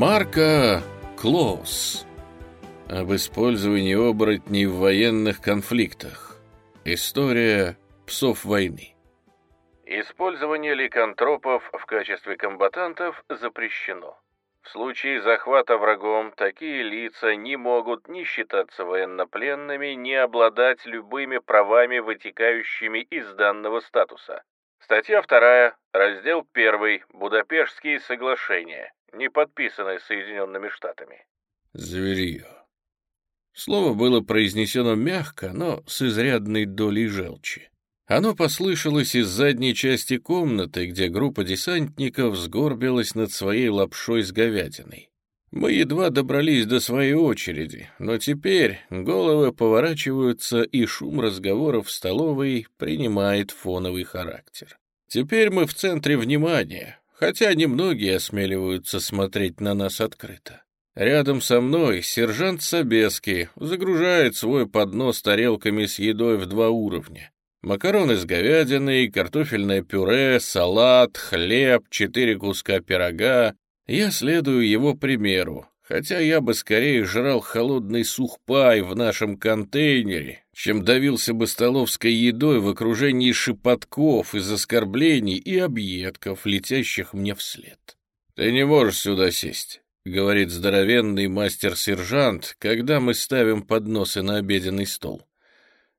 Марка Клоус. Об использовании оборотней в военных конфликтах. История псов войны. Использование ликантропов в качестве комбатантов запрещено. В случае захвата врагом такие лица не могут ни считаться военнопленными, ни обладать любыми правами, вытекающими из данного статуса. Статья 2, раздел 1, Будапештские соглашения, не подписанные Соединенными Штатами. Зверье. Слово было произнесено мягко, но с изрядной долей желчи. Оно послышалось из задней части комнаты, где группа десантников сгорбилась над своей лапшой с говядиной. Мы едва добрались до своей очереди, но теперь головы поворачиваются, и шум разговоров в столовой принимает фоновый характер. Теперь мы в центре внимания, хотя немногие осмеливаются смотреть на нас открыто. Рядом со мной сержант Собеский загружает свой поднос тарелками с едой в два уровня. Макароны с говядиной, картофельное пюре, салат, хлеб, четыре куска пирога. Я следую его примеру, хотя я бы скорее жрал холодный сухпай в нашем контейнере, чем давился бы столовской едой в окружении шепотков из оскорблений и объедков, летящих мне вслед. «Ты не можешь сюда сесть», — говорит здоровенный мастер-сержант, когда мы ставим подносы на обеденный стол.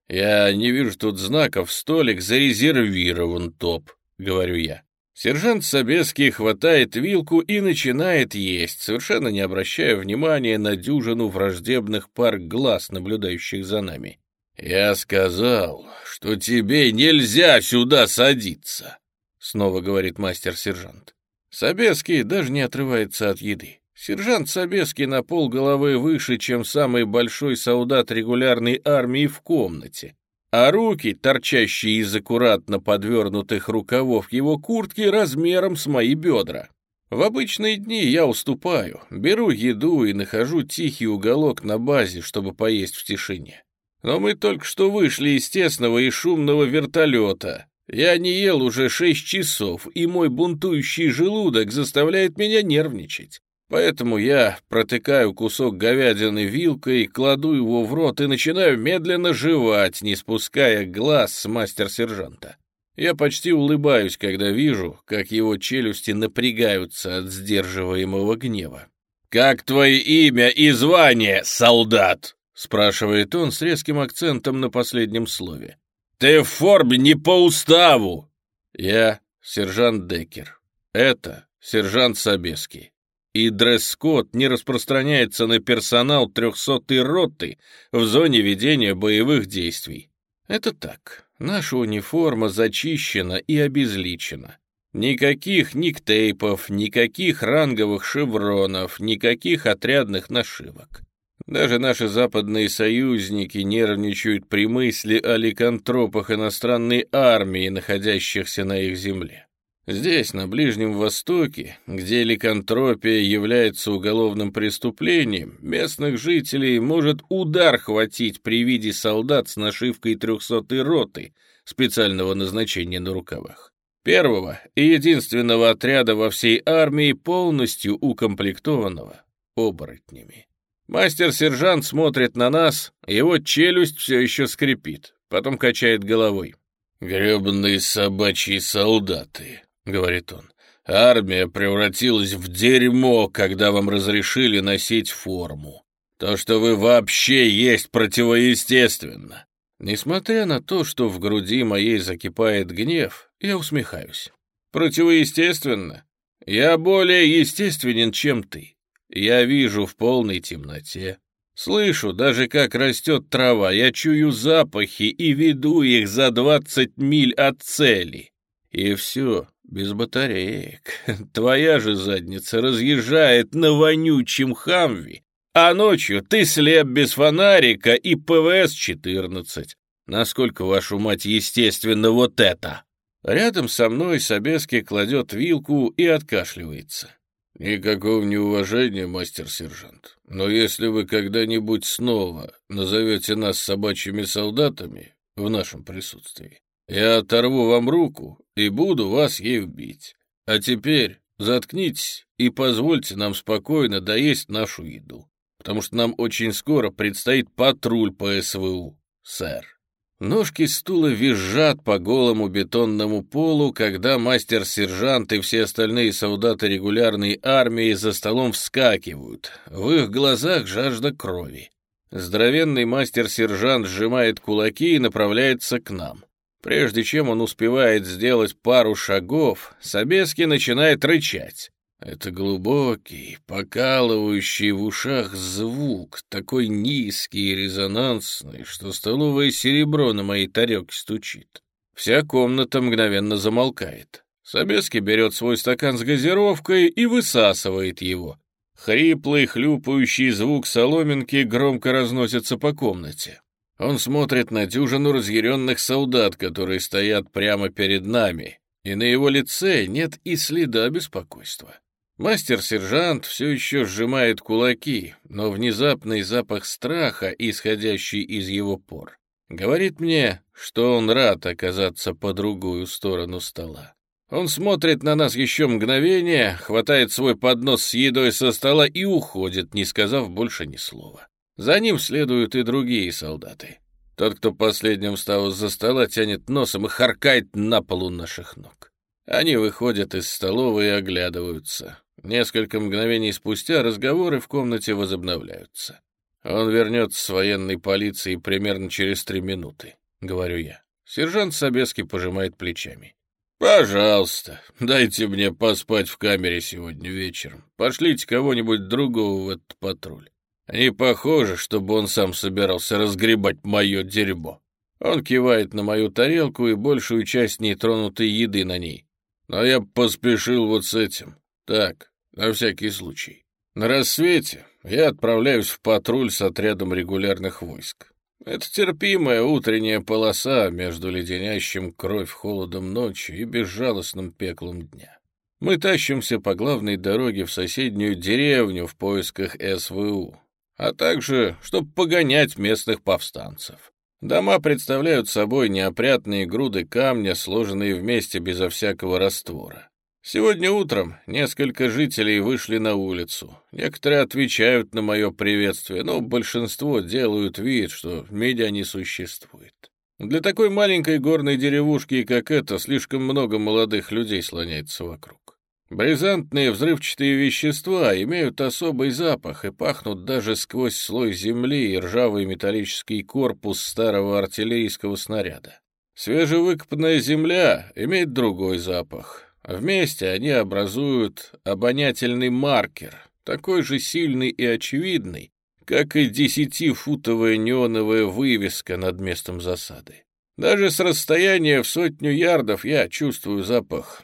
«Я не вижу тут знаков, столик зарезервирован, топ», — говорю я. Сержант Собеский хватает вилку и начинает есть, совершенно не обращая внимания на дюжину враждебных пар глаз, наблюдающих за нами. «Я сказал, что тебе нельзя сюда садиться», — снова говорит мастер-сержант. Собеский даже не отрывается от еды. Сержант Собеский на пол головы выше, чем самый большой солдат регулярной армии в комнате, а руки, торчащие из аккуратно подвернутых рукавов его куртки, размером с мои бедра. В обычные дни я уступаю, беру еду и нахожу тихий уголок на базе, чтобы поесть в тишине. Но мы только что вышли из тесного и шумного вертолета. Я не ел уже шесть часов, и мой бунтующий желудок заставляет меня нервничать. Поэтому я протыкаю кусок говядины вилкой, кладу его в рот и начинаю медленно жевать, не спуская глаз с мастер-сержанта. Я почти улыбаюсь, когда вижу, как его челюсти напрягаются от сдерживаемого гнева. «Как твое имя и звание, солдат?» — спрашивает он с резким акцентом на последнем слове. «Ты в форме не по уставу!» «Я сержант Деккер. Это сержант Собеский и дресс-код не распространяется на персонал трехсотой роты в зоне ведения боевых действий. Это так. Наша униформа зачищена и обезличена. Никаких никтейпов, никаких ранговых шевронов, никаких отрядных нашивок. Даже наши западные союзники нервничают при мысли о ликантропах иностранной армии, находящихся на их земле. Здесь, на Ближнем Востоке, где ликантропия является уголовным преступлением, местных жителей может удар хватить при виде солдат с нашивкой трехсотой роты специального назначения на рукавах. Первого и единственного отряда во всей армии, полностью укомплектованного оборотнями. Мастер-сержант смотрит на нас, его челюсть все еще скрипит, потом качает головой. «Гребаные собачьи солдаты», — говорит он. «Армия превратилась в дерьмо, когда вам разрешили носить форму. То, что вы вообще есть противоестественно». Несмотря на то, что в груди моей закипает гнев, я усмехаюсь. «Противоестественно? Я более естественен, чем ты. Я вижу в полной темноте. Слышу даже, как растет трава, я чую запахи и веду их за двадцать миль от цели. И все, без батареек. Твоя же задница разъезжает на вонючем хамви, а ночью ты слеп без фонарика и ПВС-14. Насколько, вашу мать, естественно вот это? Рядом со мной Собеский кладет вилку и откашливается. Никакого неуважения, мастер-сержант. Но если вы когда-нибудь снова назовете нас собачьими солдатами в нашем присутствии, я оторву вам руку и буду вас ей убить. А теперь заткнитесь и позвольте нам спокойно доесть нашу еду, потому что нам очень скоро предстоит патруль по СВУ, сэр». Ножки стула визжат по голому бетонному полу, когда мастер-сержант и все остальные солдаты регулярной армии за столом вскакивают. В их глазах жажда крови. Здоровенный мастер-сержант сжимает кулаки и направляется к нам. Прежде чем он успевает сделать пару шагов, Собески начинает рычать. Это глубокий, покалывающий в ушах звук, такой низкий и резонансный, что столовое серебро на моей тарелке стучит. Вся комната мгновенно замолкает. Собески берет свой стакан с газировкой и высасывает его. Хриплый, хлюпающий звук соломинки громко разносится по комнате. Он смотрит на дюжину разъяренных солдат, которые стоят прямо перед нами, и на его лице нет и следа беспокойства. Мастер-сержант все еще сжимает кулаки, но внезапный запах страха, исходящий из его пор, говорит мне, что он рад оказаться по другую сторону стола. Он смотрит на нас еще мгновение, хватает свой поднос с едой со стола и уходит, не сказав больше ни слова. За ним следуют и другие солдаты. Тот, кто последним встал за стола, тянет носом и харкает на полу наших ног. Они выходят из столовой и оглядываются. Несколько мгновений спустя разговоры в комнате возобновляются. Он вернется с военной полиции примерно через три минуты, говорю я. Сержант Собески пожимает плечами. «Пожалуйста, дайте мне поспать в камере сегодня вечером. Пошлите кого-нибудь другого в этот патруль. Не похоже, чтобы он сам собирался разгребать мое дерьмо». Он кивает на мою тарелку и большую часть нетронутой еды на ней. Но я поспешил вот с этим. Так, на всякий случай. На рассвете я отправляюсь в патруль с отрядом регулярных войск. Это терпимая утренняя полоса между леденящим кровь холодом ночи и безжалостным пеклом дня. Мы тащимся по главной дороге в соседнюю деревню в поисках СВУ, а также, чтобы погонять местных повстанцев. Дома представляют собой неопрятные груды камня, сложенные вместе безо всякого раствора. Сегодня утром несколько жителей вышли на улицу. Некоторые отвечают на мое приветствие, но большинство делают вид, что меня не существует. Для такой маленькой горной деревушки, как эта, слишком много молодых людей слоняется вокруг. Бризантные взрывчатые вещества имеют особый запах и пахнут даже сквозь слой земли и ржавый металлический корпус старого артиллерийского снаряда. Свежевыкопанная земля имеет другой запах — Вместе они образуют обонятельный маркер, такой же сильный и очевидный, как и десятифутовая неоновая вывеска над местом засады. Даже с расстояния в сотню ярдов я чувствую запах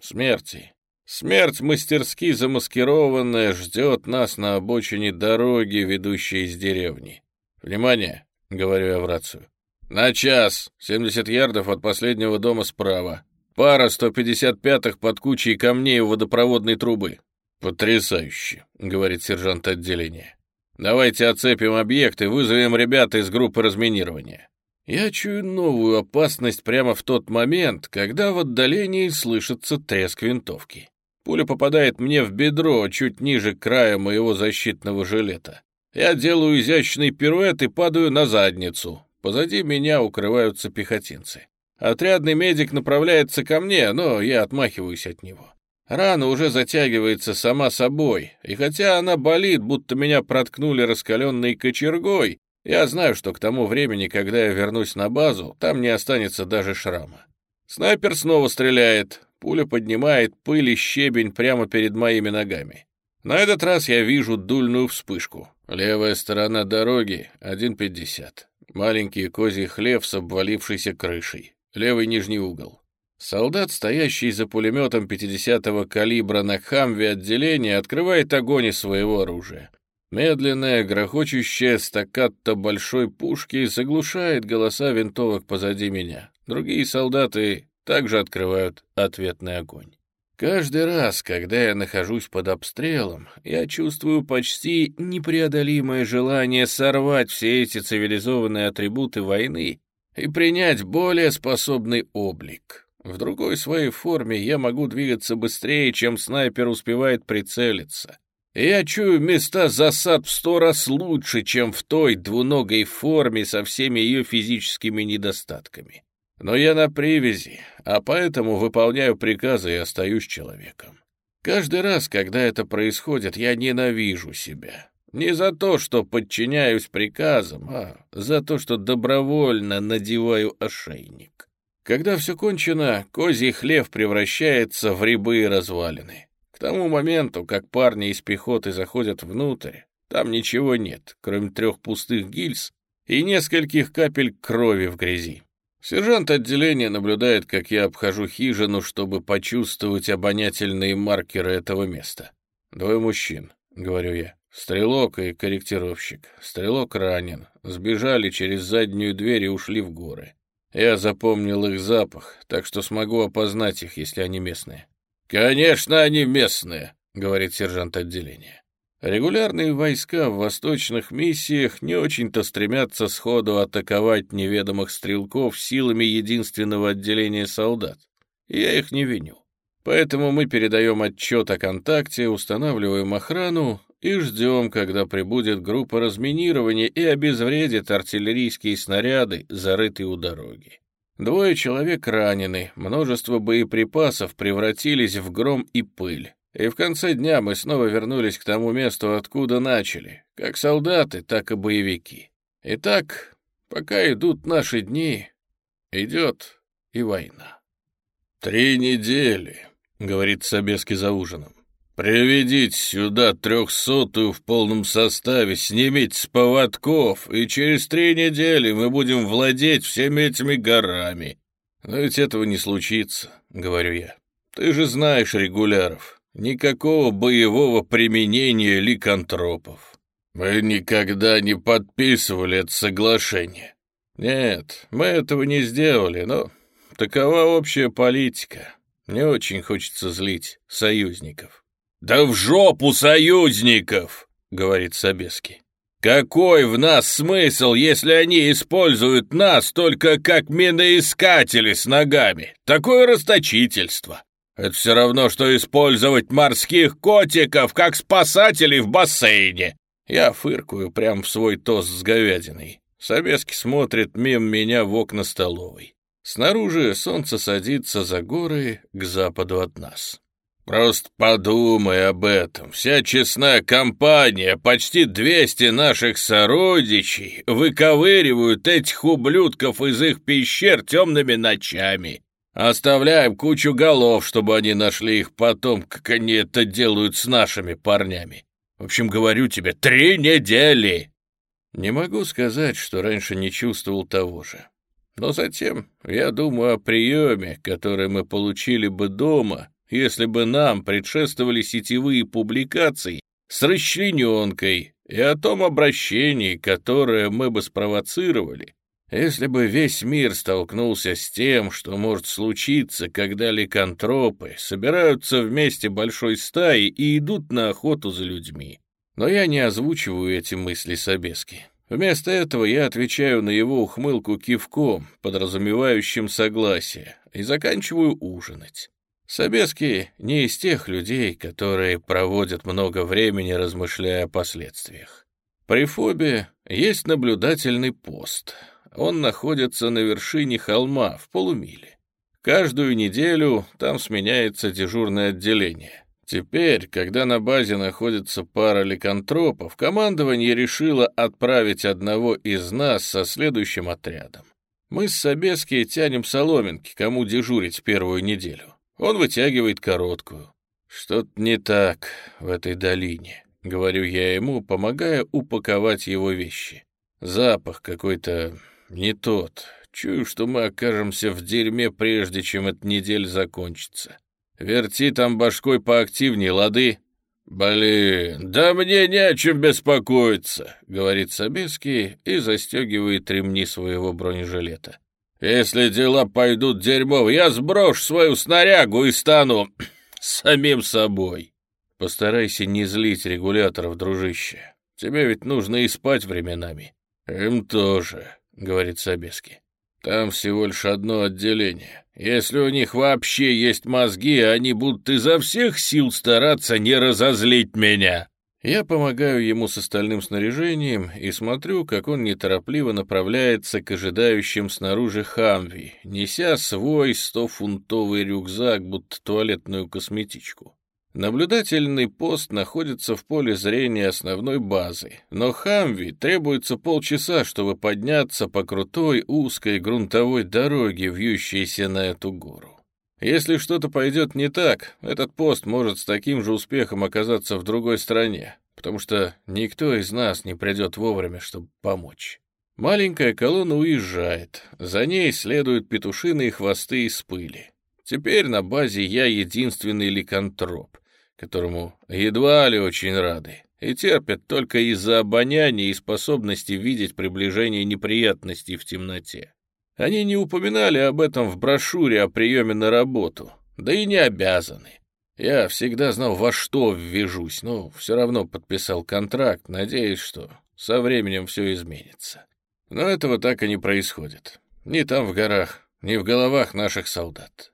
смерти. Смерть, мастерски замаскированная, ждет нас на обочине дороги, ведущей из деревни. «Внимание!» — говорю я в рацию. «На час! 70 ярдов от последнего дома справа. Пара 155-х под кучей камней у водопроводной трубы. «Потрясающе», — говорит сержант отделения. «Давайте оцепим объект и вызовем ребят из группы разминирования». Я чую новую опасность прямо в тот момент, когда в отдалении слышится треск винтовки. Пуля попадает мне в бедро, чуть ниже края моего защитного жилета. Я делаю изящный пируэт и падаю на задницу. Позади меня укрываются пехотинцы. Отрядный медик направляется ко мне, но я отмахиваюсь от него. Рана уже затягивается сама собой, и хотя она болит, будто меня проткнули раскаленной кочергой, я знаю, что к тому времени, когда я вернусь на базу, там не останется даже шрама. Снайпер снова стреляет, пуля поднимает пыль и щебень прямо перед моими ногами. На этот раз я вижу дульную вспышку. Левая сторона дороги — 1,50. Маленький козий хлев с обвалившейся крышей левый нижний угол. Солдат, стоящий за пулеметом 50-го калибра на хамве отделения, открывает огонь из своего оружия. Медленная, грохочущая стаккатто большой пушки заглушает голоса винтовок позади меня. Другие солдаты также открывают ответный огонь. Каждый раз, когда я нахожусь под обстрелом, я чувствую почти непреодолимое желание сорвать все эти цивилизованные атрибуты войны и принять более способный облик. В другой своей форме я могу двигаться быстрее, чем снайпер успевает прицелиться. Я чую места засад в сто раз лучше, чем в той двуногой форме со всеми ее физическими недостатками. Но я на привязи, а поэтому выполняю приказы и остаюсь человеком. Каждый раз, когда это происходит, я ненавижу себя. Не за то, что подчиняюсь приказам, а за то, что добровольно надеваю ошейник. Когда все кончено, козий хлев превращается в рябы и развалины. К тому моменту, как парни из пехоты заходят внутрь, там ничего нет, кроме трех пустых гильз и нескольких капель крови в грязи. Сержант отделения наблюдает, как я обхожу хижину, чтобы почувствовать обонятельные маркеры этого места. «Двое мужчин», — говорю я. «Стрелок и корректировщик. Стрелок ранен. Сбежали через заднюю дверь и ушли в горы. Я запомнил их запах, так что смогу опознать их, если они местные». «Конечно, они местные», — говорит сержант отделения. Регулярные войска в восточных миссиях не очень-то стремятся сходу атаковать неведомых стрелков силами единственного отделения солдат. Я их не виню. Поэтому мы передаем отчет о контакте, устанавливаем охрану и ждем, когда прибудет группа разминирования и обезвредит артиллерийские снаряды, зарытые у дороги. Двое человек ранены, множество боеприпасов превратились в гром и пыль. И в конце дня мы снова вернулись к тому месту, откуда начали, как солдаты, так и боевики. Итак, пока идут наши дни, идет и война. «Три недели», — говорит Собески за ужином. «Приведите сюда трехсотую в полном составе, снимите с поводков, и через три недели мы будем владеть всеми этими горами». «Но ведь этого не случится», — говорю я. «Ты же знаешь регуляров, Никакого боевого применения ликантропов. Мы никогда не подписывали это соглашение. Нет, мы этого не сделали, но такова общая политика. Не очень хочется злить союзников. «Да в жопу союзников!» — говорит Собеский. «Какой в нас смысл, если они используют нас только как миноискатели с ногами? Такое расточительство!» Это все равно, что использовать морских котиков, как спасателей в бассейне. Я фыркую прямо в свой тост с говядиной. Собески смотрит мимо меня в окна столовой. Снаружи солнце садится за горы к западу от нас. Просто подумай об этом. Вся честная компания, почти 200 наших сородичей, выковыривают этих ублюдков из их пещер темными ночами. Оставляем кучу голов, чтобы они нашли их потом, как они это делают с нашими парнями. В общем, говорю тебе, три недели!» Не могу сказать, что раньше не чувствовал того же. Но затем я думаю о приеме, который мы получили бы дома, если бы нам предшествовали сетевые публикации с расчлененкой и о том обращении, которое мы бы спровоцировали, если бы весь мир столкнулся с тем, что может случиться, когда ликантропы собираются вместе большой стаей и идут на охоту за людьми. Но я не озвучиваю эти мысли Собески. Вместо этого я отвечаю на его ухмылку кивком, подразумевающим согласие, и заканчиваю ужинать. Собески не из тех людей, которые проводят много времени, размышляя о последствиях. При фобе есть наблюдательный пост — он находится на вершине холма в полумиле. Каждую неделю там сменяется дежурное отделение. Теперь, когда на базе находится пара ликантропов, командование решило отправить одного из нас со следующим отрядом. Мы с Собески тянем соломинки, кому дежурить первую неделю. Он вытягивает короткую. Что-то не так в этой долине, говорю я ему, помогая упаковать его вещи. Запах какой-то не тот. Чую, что мы окажемся в дерьме, прежде чем эта неделя закончится. Верти там башкой поактивнее, лады?» «Блин, да мне не о чем беспокоиться», — говорит Собеский и застегивает ремни своего бронежилета. «Если дела пойдут дерьмово, я сброшу свою снарягу и стану самим собой». Постарайся не злить регуляторов, дружище. Тебе ведь нужно и спать временами. Им тоже. — говорит Собески. «Там всего лишь одно отделение. Если у них вообще есть мозги, они будут изо всех сил стараться не разозлить меня. Я помогаю ему с остальным снаряжением и смотрю, как он неторопливо направляется к ожидающим снаружи Хамви, неся свой стофунтовый рюкзак, будто туалетную косметичку. Наблюдательный пост находится в поле зрения основной базы, но Хамви требуется полчаса, чтобы подняться по крутой узкой грунтовой дороге, вьющейся на эту гору. Если что-то пойдет не так, этот пост может с таким же успехом оказаться в другой стране, потому что никто из нас не придет вовремя, чтобы помочь. Маленькая колонна уезжает, за ней следуют петушиные хвосты из пыли. Теперь на базе я единственный ликантроп, которому едва ли очень рады, и терпят только из-за обоняния и способности видеть приближение неприятностей в темноте. Они не упоминали об этом в брошюре о приеме на работу, да и не обязаны. Я всегда знал, во что ввяжусь, но все равно подписал контракт, надеясь, что со временем все изменится. Но этого так и не происходит. Ни там в горах, ни в головах наших солдат.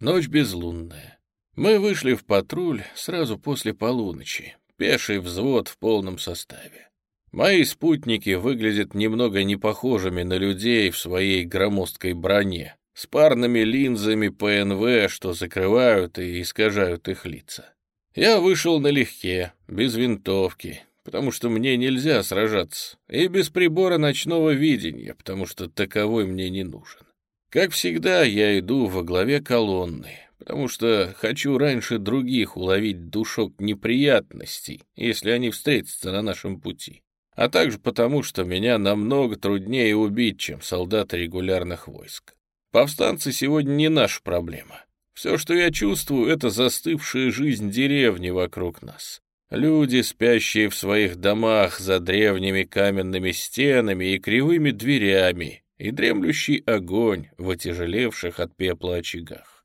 Ночь безлунная. Мы вышли в патруль сразу после полуночи, пеший взвод в полном составе. Мои спутники выглядят немного непохожими на людей в своей громоздкой броне, с парными линзами ПНВ, что закрывают и искажают их лица. Я вышел налегке, без винтовки, потому что мне нельзя сражаться, и без прибора ночного видения, потому что таковой мне не нужен. Как всегда, я иду во главе колонны, потому что хочу раньше других уловить душок неприятностей, если они встретятся на нашем пути а также потому, что меня намного труднее убить, чем солдаты регулярных войск. Повстанцы сегодня не наша проблема. Все, что я чувствую, это застывшая жизнь деревни вокруг нас. Люди, спящие в своих домах за древними каменными стенами и кривыми дверями, и дремлющий огонь в отяжелевших от пепла очагах.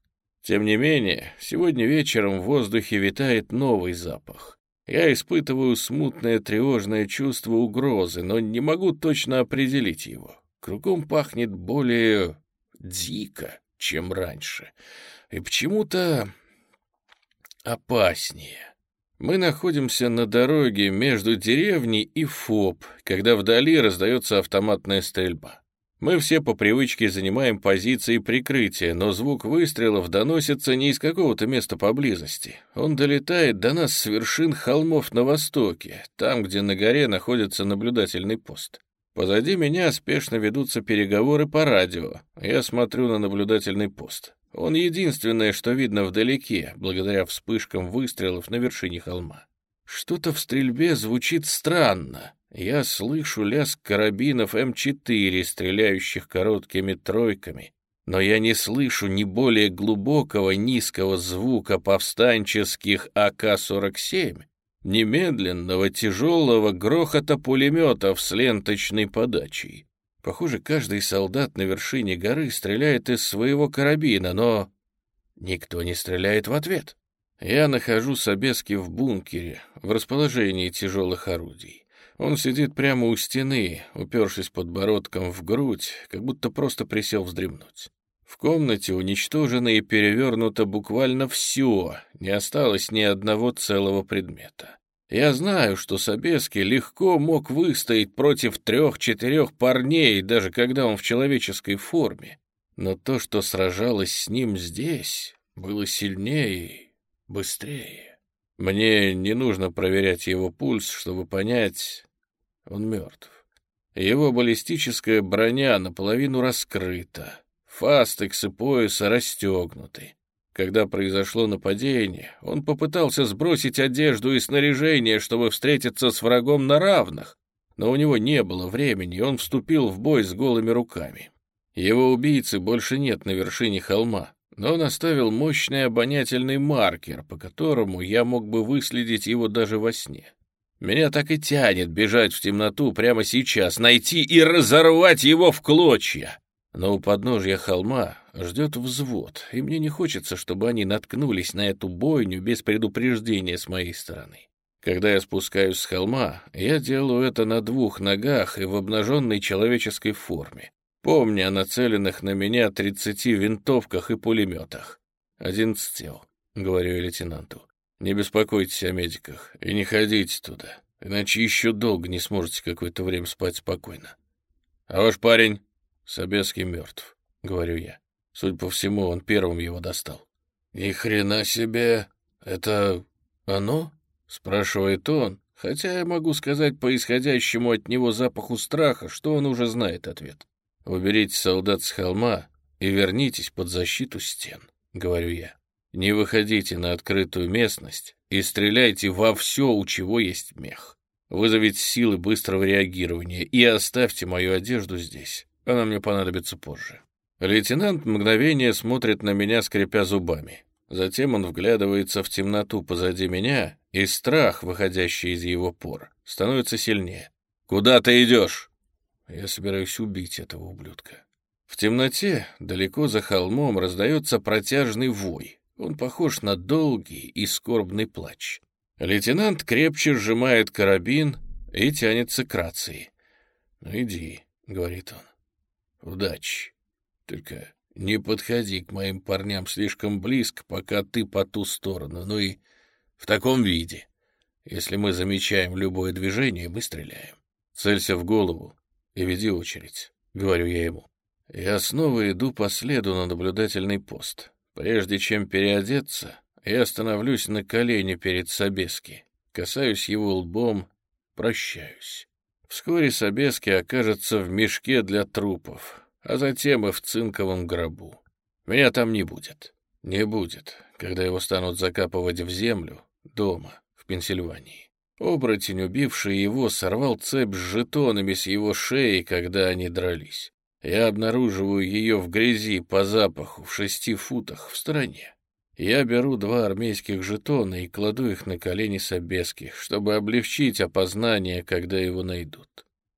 Тем не менее, сегодня вечером в воздухе витает новый запах. Я испытываю смутное тревожное чувство угрозы, но не могу точно определить его. Кругом пахнет более дико, чем раньше, и почему-то опаснее. Мы находимся на дороге между деревней и ФОП, когда вдали раздается автоматная стрельба. Мы все по привычке занимаем позиции прикрытия, но звук выстрелов доносится не из какого-то места поблизости. Он долетает до нас с вершин холмов на востоке, там, где на горе находится наблюдательный пост. Позади меня спешно ведутся переговоры по радио. Я смотрю на наблюдательный пост. Он единственное, что видно вдалеке, благодаря вспышкам выстрелов на вершине холма. Что-то в стрельбе звучит странно, я слышу лязг карабинов М4, стреляющих короткими тройками, но я не слышу ни более глубокого низкого звука повстанческих АК-47, ни медленного тяжелого грохота пулеметов с ленточной подачей. Похоже, каждый солдат на вершине горы стреляет из своего карабина, но никто не стреляет в ответ. Я нахожу Собески в бункере, в расположении тяжелых орудий. Он сидит прямо у стены, упершись подбородком в грудь, как будто просто присел вздремнуть. В комнате уничтожено и перевернуто буквально все, не осталось ни одного целого предмета. Я знаю, что Собески легко мог выстоять против трех-четырех парней, даже когда он в человеческой форме. Но то, что сражалось с ним здесь, было сильнее быстрее. Мне не нужно проверять его пульс, чтобы понять, он мертв. Его баллистическая броня наполовину раскрыта, фастексы пояса расстегнуты. Когда произошло нападение, он попытался сбросить одежду и снаряжение, чтобы встретиться с врагом на равных, но у него не было времени, и он вступил в бой с голыми руками. Его убийцы больше нет на вершине холма, но он оставил мощный обонятельный маркер, по которому я мог бы выследить его даже во сне. Меня так и тянет бежать в темноту прямо сейчас, найти и разорвать его в клочья. Но у подножья холма ждет взвод, и мне не хочется, чтобы они наткнулись на эту бойню без предупреждения с моей стороны. Когда я спускаюсь с холма, я делаю это на двух ногах и в обнаженной человеческой форме. помня о нацеленных на меня 30 винтовках и пулеметах. «Одиннадцать говорю я лейтенанту. «Не беспокойтесь о медиках и не ходите туда, иначе еще долго не сможете какое-то время спать спокойно». «А ваш парень?» «Собеский мертв», — говорю я. Судя по всему, он первым его достал. «Ни хрена себе! Это оно?» — спрашивает он, хотя я могу сказать по исходящему от него запаху страха, что он уже знает ответ. «Уберите солдат с холма и вернитесь под защиту стен», — говорю я. «Не выходите на открытую местность и стреляйте во все, у чего есть мех. Вызовите силы быстрого реагирования и оставьте мою одежду здесь. Она мне понадобится позже». Лейтенант мгновение смотрит на меня, скрипя зубами. Затем он вглядывается в темноту позади меня, и страх, выходящий из его пор, становится сильнее. «Куда ты идешь?» Я собираюсь убить этого ублюдка. В темноте, далеко за холмом, раздается протяжный вой. Он похож на долгий и скорбный плач. Лейтенант крепче сжимает карабин и тянется к рации. «Ну иди», — говорит он. «Удачи». Только не подходи к моим парням слишком близко, пока ты по ту сторону, ну и в таком виде. Если мы замечаем любое движение, мы стреляем. Целься в голову и веди очередь, — говорю я ему. Я снова иду по следу на наблюдательный пост. Прежде чем переодеться, я становлюсь на колени перед Собески, касаюсь его лбом, прощаюсь. Вскоре Собески окажется в мешке для трупов, а затем и в цинковом гробу. Меня там не будет. Не будет, когда его станут закапывать в землю дома, в Пенсильвании. Оборотень, убивший его, сорвал цепь с жетонами с его шеи, когда они дрались. Я обнаруживаю ее в грязи по запаху в шести футах в стороне. Я беру два армейских жетона и кладу их на колени Собеских, чтобы облегчить опознание, когда его найдут.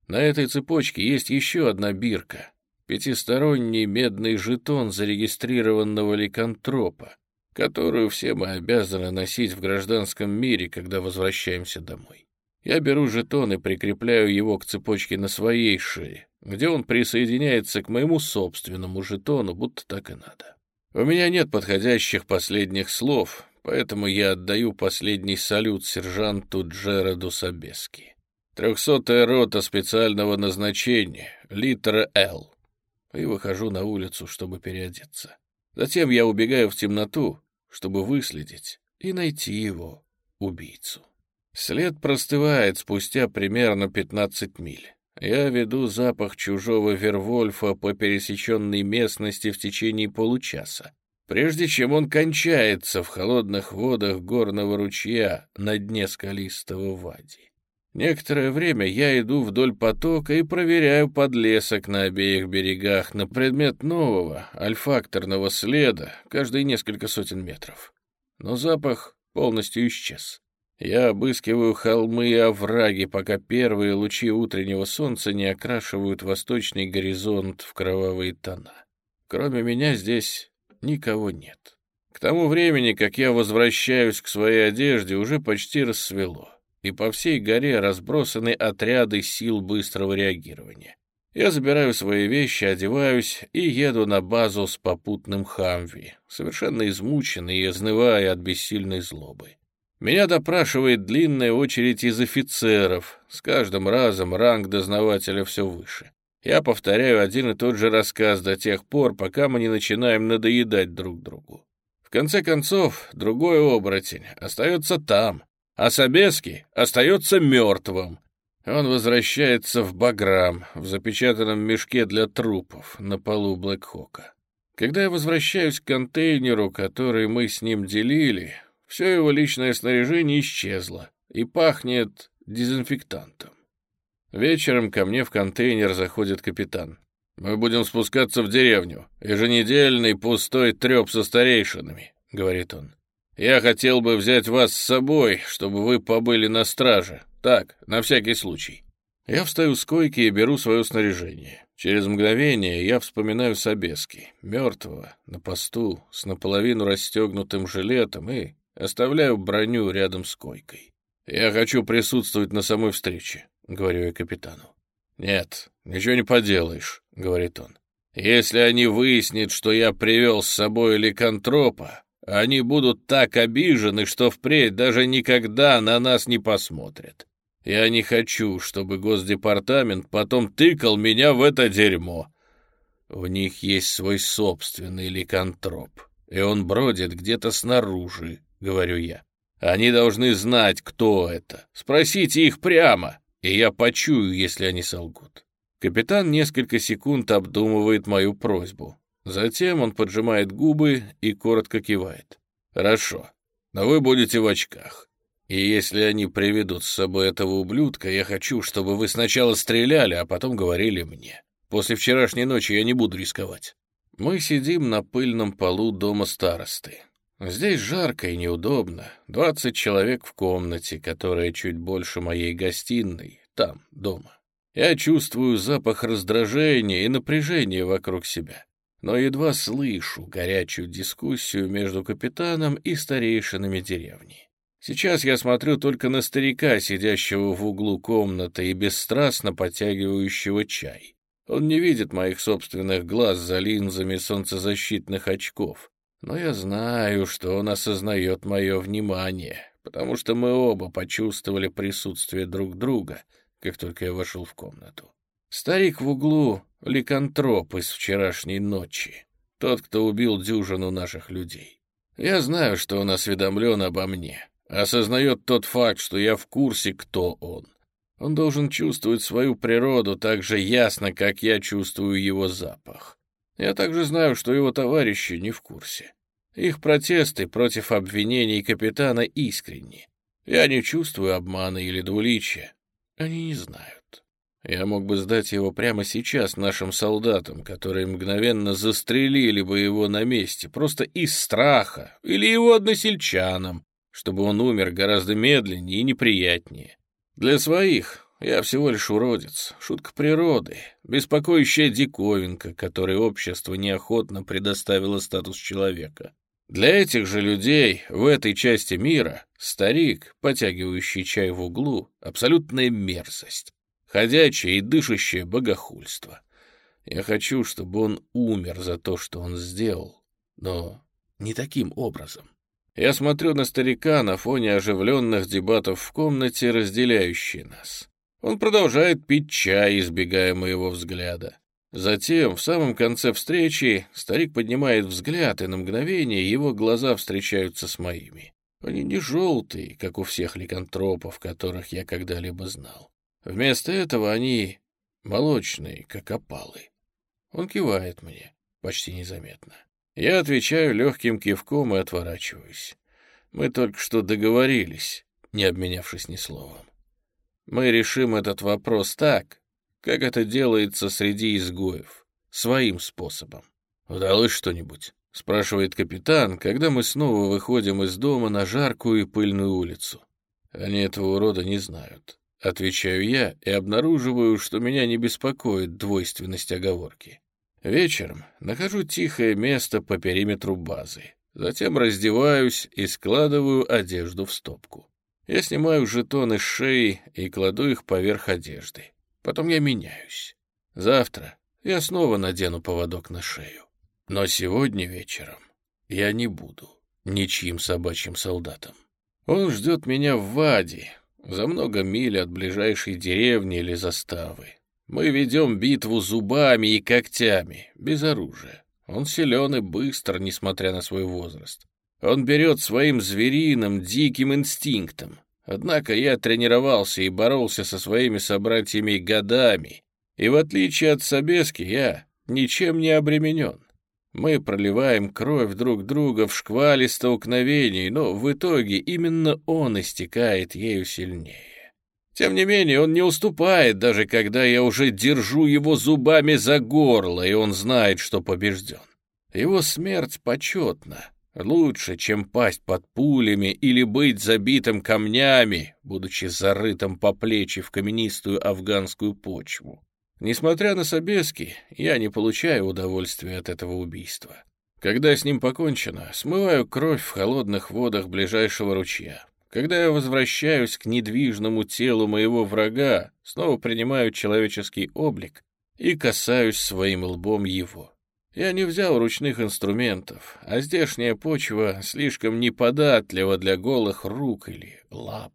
На этой цепочке есть еще одна бирка, пятисторонний медный жетон зарегистрированного ликантропа, которую все мы обязаны носить в гражданском мире, когда возвращаемся домой. Я беру жетон и прикрепляю его к цепочке на своей шее, где он присоединяется к моему собственному жетону, будто так и надо. У меня нет подходящих последних слов, поэтому я отдаю последний салют сержанту Джераду Собески. Трехсотая рота специального назначения, литера «Л» и выхожу на улицу, чтобы переодеться. Затем я убегаю в темноту, чтобы выследить и найти его, убийцу. След простывает спустя примерно 15 миль. Я веду запах чужого Вервольфа по пересеченной местности в течение получаса, прежде чем он кончается в холодных водах горного ручья на дне скалистого вади. Некоторое время я иду вдоль потока и проверяю подлесок на обеих берегах на предмет нового альфакторного следа каждые несколько сотен метров. Но запах полностью исчез. Я обыскиваю холмы и овраги, пока первые лучи утреннего солнца не окрашивают восточный горизонт в кровавые тона. Кроме меня здесь никого нет. К тому времени, как я возвращаюсь к своей одежде, уже почти рассвело и по всей горе разбросаны отряды сил быстрого реагирования. Я забираю свои вещи, одеваюсь и еду на базу с попутным Хамви, совершенно измученный и изнывая от бессильной злобы. Меня допрашивает длинная очередь из офицеров, с каждым разом ранг дознавателя все выше. Я повторяю один и тот же рассказ до тех пор, пока мы не начинаем надоедать друг другу. В конце концов, другой оборотень остается там, а Собеский остается мертвым. Он возвращается в Баграм, в запечатанном мешке для трупов на полу Блэкхока. Когда я возвращаюсь к контейнеру, который мы с ним делили, все его личное снаряжение исчезло и пахнет дезинфектантом. Вечером ко мне в контейнер заходит капитан. «Мы будем спускаться в деревню. Еженедельный пустой треп со старейшинами», — говорит он. Я хотел бы взять вас с собой, чтобы вы побыли на страже. Так, на всякий случай. Я встаю с койки и беру свое снаряжение. Через мгновение я вспоминаю Собески, мертвого, на посту, с наполовину расстегнутым жилетом и оставляю броню рядом с койкой. «Я хочу присутствовать на самой встрече», — говорю я капитану. «Нет, ничего не поделаешь», — говорит он. «Если они выяснят, что я привел с собой ликантропа, они будут так обижены, что впредь даже никогда на нас не посмотрят. Я не хочу, чтобы Госдепартамент потом тыкал меня в это дерьмо. У них есть свой собственный ликантроп, и он бродит где-то снаружи, — говорю я. Они должны знать, кто это. Спросите их прямо, и я почую, если они солгут. Капитан несколько секунд обдумывает мою просьбу. Затем он поджимает губы и коротко кивает. «Хорошо, но вы будете в очках. И если они приведут с собой этого ублюдка, я хочу, чтобы вы сначала стреляли, а потом говорили мне. После вчерашней ночи я не буду рисковать». Мы сидим на пыльном полу дома старосты. Здесь жарко и неудобно. Двадцать человек в комнате, которая чуть больше моей гостиной, там, дома. Я чувствую запах раздражения и напряжения вокруг себя но едва слышу горячую дискуссию между капитаном и старейшинами деревни. Сейчас я смотрю только на старика, сидящего в углу комнаты и бесстрастно потягивающего чай. Он не видит моих собственных глаз за линзами солнцезащитных очков, но я знаю, что он осознает мое внимание, потому что мы оба почувствовали присутствие друг друга, как только я вошел в комнату. Старик в углу — ликантроп из вчерашней ночи, тот, кто убил дюжину наших людей. Я знаю, что он осведомлен обо мне, осознает тот факт, что я в курсе, кто он. Он должен чувствовать свою природу так же ясно, как я чувствую его запах. Я также знаю, что его товарищи не в курсе. Их протесты против обвинений капитана искренни. Я не чувствую обмана или двуличия. Они не знают. Я мог бы сдать его прямо сейчас нашим солдатам, которые мгновенно застрелили бы его на месте, просто из страха, или его односельчанам, чтобы он умер гораздо медленнее и неприятнее. Для своих я всего лишь уродец, шутка природы, беспокоящая диковинка, которой общество неохотно предоставило статус человека. Для этих же людей в этой части мира старик, потягивающий чай в углу, абсолютная мерзость ходячее и дышащее богохульство. Я хочу, чтобы он умер за то, что он сделал, но не таким образом. Я смотрю на старика на фоне оживленных дебатов в комнате, разделяющие нас. Он продолжает пить чай, избегая моего взгляда. Затем, в самом конце встречи, старик поднимает взгляд, и на мгновение его глаза встречаются с моими. Они не желтые, как у всех ликантропов, которых я когда-либо знал. Вместо этого они молочные, как опалы. Он кивает мне, почти незаметно. Я отвечаю легким кивком и отворачиваюсь. Мы только что договорились, не обменявшись ни словом. Мы решим этот вопрос так, как это делается среди изгоев, своим способом. «Удалось что-нибудь?» — спрашивает капитан, когда мы снова выходим из дома на жаркую и пыльную улицу. Они этого урода не знают. Отвечаю я и обнаруживаю, что меня не беспокоит двойственность оговорки. Вечером нахожу тихое место по периметру базы. Затем раздеваюсь и складываю одежду в стопку. Я снимаю жетоны с шеи и кладу их поверх одежды. Потом я меняюсь. Завтра я снова надену поводок на шею. Но сегодня вечером я не буду ничьим собачьим солдатом. Он ждет меня в Ваде, за много миль от ближайшей деревни или заставы. Мы ведем битву зубами и когтями, без оружия. Он силен и быстр, несмотря на свой возраст. Он берет своим звериным, диким инстинктом. Однако я тренировался и боролся со своими собратьями годами, и в отличие от Собески я ничем не обременен. Мы проливаем кровь друг друга в шквале столкновений, но в итоге именно он истекает ею сильнее. Тем не менее, он не уступает, даже когда я уже держу его зубами за горло, и он знает, что побежден. Его смерть почетна, лучше, чем пасть под пулями или быть забитым камнями, будучи зарытым по плечи в каменистую афганскую почву. Несмотря на Собески, я не получаю удовольствия от этого убийства. Когда с ним покончено, смываю кровь в холодных водах ближайшего ручья. Когда я возвращаюсь к недвижному телу моего врага, снова принимаю человеческий облик и касаюсь своим лбом его. Я не взял ручных инструментов, а здешняя почва слишком неподатлива для голых рук или лап.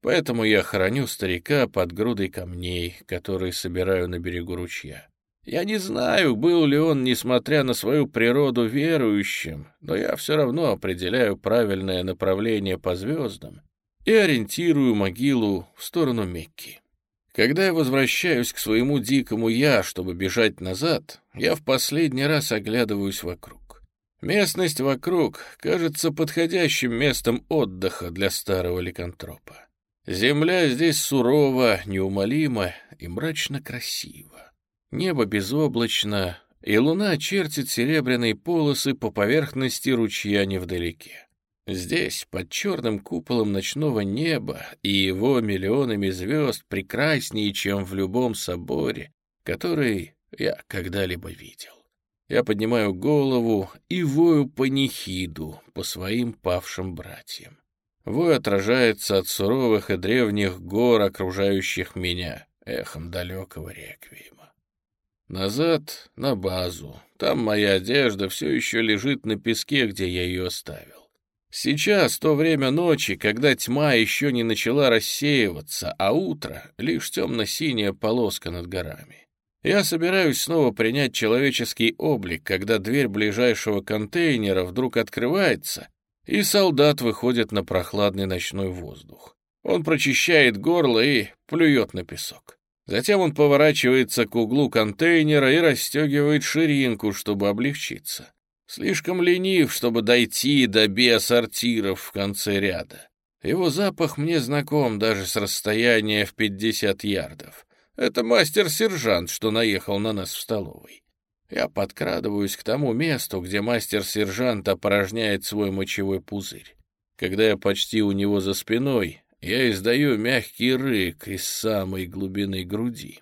Поэтому я храню старика под грудой камней, которые собираю на берегу ручья. Я не знаю, был ли он, несмотря на свою природу, верующим, но я все равно определяю правильное направление по звездам и ориентирую могилу в сторону Мекки. Когда я возвращаюсь к своему дикому «я», чтобы бежать назад, я в последний раз оглядываюсь вокруг. Местность вокруг кажется подходящим местом отдыха для старого ликантропа. Земля здесь сурова, неумолима и мрачно красива. Небо безоблачно, и луна чертит серебряные полосы по поверхности ручья невдалеке. Здесь, под черным куполом ночного неба и его миллионами звезд, прекраснее, чем в любом соборе, который я когда-либо видел. Я поднимаю голову и вою панихиду по своим павшим братьям. Вой отражается от суровых и древних гор, окружающих меня, эхом далекого реквиема. Назад, на базу. Там моя одежда все еще лежит на песке, где я ее оставил. Сейчас то время ночи, когда тьма еще не начала рассеиваться, а утро — лишь темно-синяя полоска над горами. Я собираюсь снова принять человеческий облик, когда дверь ближайшего контейнера вдруг открывается, и солдат выходит на прохладный ночной воздух. Он прочищает горло и плюет на песок. Затем он поворачивается к углу контейнера и расстегивает ширинку, чтобы облегчиться. Слишком ленив, чтобы дойти до биосортиров в конце ряда. Его запах мне знаком даже с расстояния в 50 ярдов. Это мастер-сержант, что наехал на нас в столовой. Я подкрадываюсь к тому месту, где мастер-сержант опорожняет свой мочевой пузырь. Когда я почти у него за спиной, я издаю мягкий рык из самой глубины груди.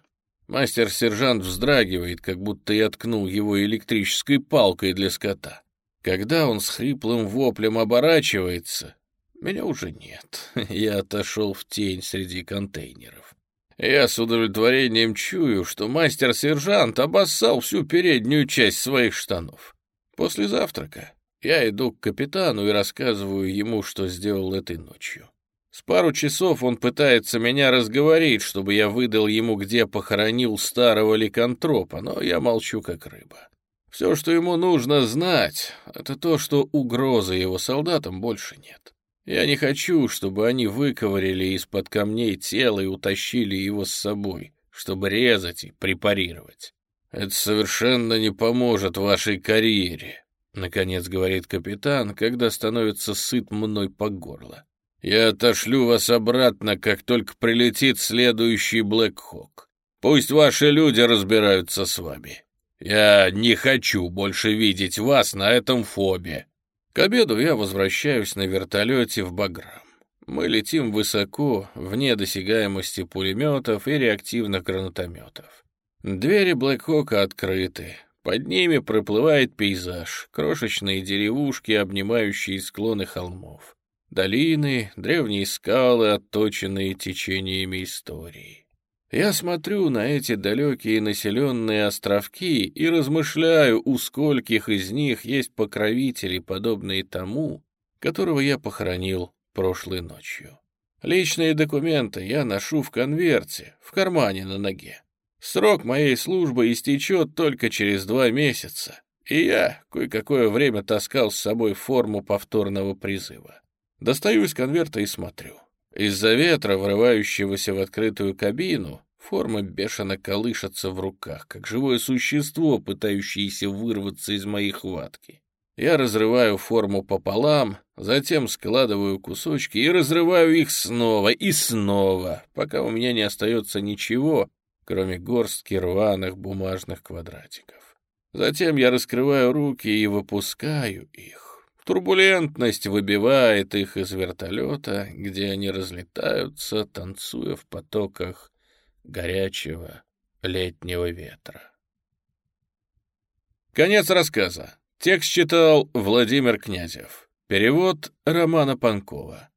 Мастер-сержант вздрагивает, как будто я ткнул его электрической палкой для скота. Когда он с хриплым воплем оборачивается, меня уже нет. Я отошел в тень среди контейнеров. Я с удовлетворением чую, что мастер-сержант обоссал всю переднюю часть своих штанов. После завтрака я иду к капитану и рассказываю ему, что сделал этой ночью. С пару часов он пытается меня разговорить, чтобы я выдал ему, где похоронил старого ликантропа, но я молчу, как рыба. Все, что ему нужно знать, это то, что угрозы его солдатам больше нет. Я не хочу, чтобы они выковырили из-под камней тело и утащили его с собой, чтобы резать и препарировать. Это совершенно не поможет вашей карьере, — наконец говорит капитан, когда становится сыт мной по горло. Я отошлю вас обратно, как только прилетит следующий Блэкхок. Пусть ваши люди разбираются с вами. Я не хочу больше видеть вас на этом фобе. К обеду я возвращаюсь на вертолете в Баграм. Мы летим высоко, вне досягаемости пулеметов и реактивных гранатометов. Двери Блэкхока открыты. Под ними проплывает пейзаж, крошечные деревушки, обнимающие склоны холмов. Долины, древние скалы, отточенные течениями истории. Я смотрю на эти далекие населенные островки и размышляю, у скольких из них есть покровители, подобные тому, которого я похоронил прошлой ночью. Личные документы я ношу в конверте, в кармане на ноге. Срок моей службы истечет только через два месяца, и я кое-какое время таскал с собой форму повторного призыва. Достаю из конверта и смотрю. Из-за ветра, врывающегося в открытую кабину, форма бешено колышется в руках, как живое существо, пытающееся вырваться из моей хватки. Я разрываю форму пополам, затем складываю кусочки и разрываю их снова и снова, пока у меня не остается ничего, кроме горстки рваных бумажных квадратиков. Затем я раскрываю руки и выпускаю их. Турбулентность выбивает их из вертолета, где они разлетаются, танцуя в потоках горячего летнего ветра. Конец рассказа. Текст читал Владимир Князев. Перевод Романа Панкова.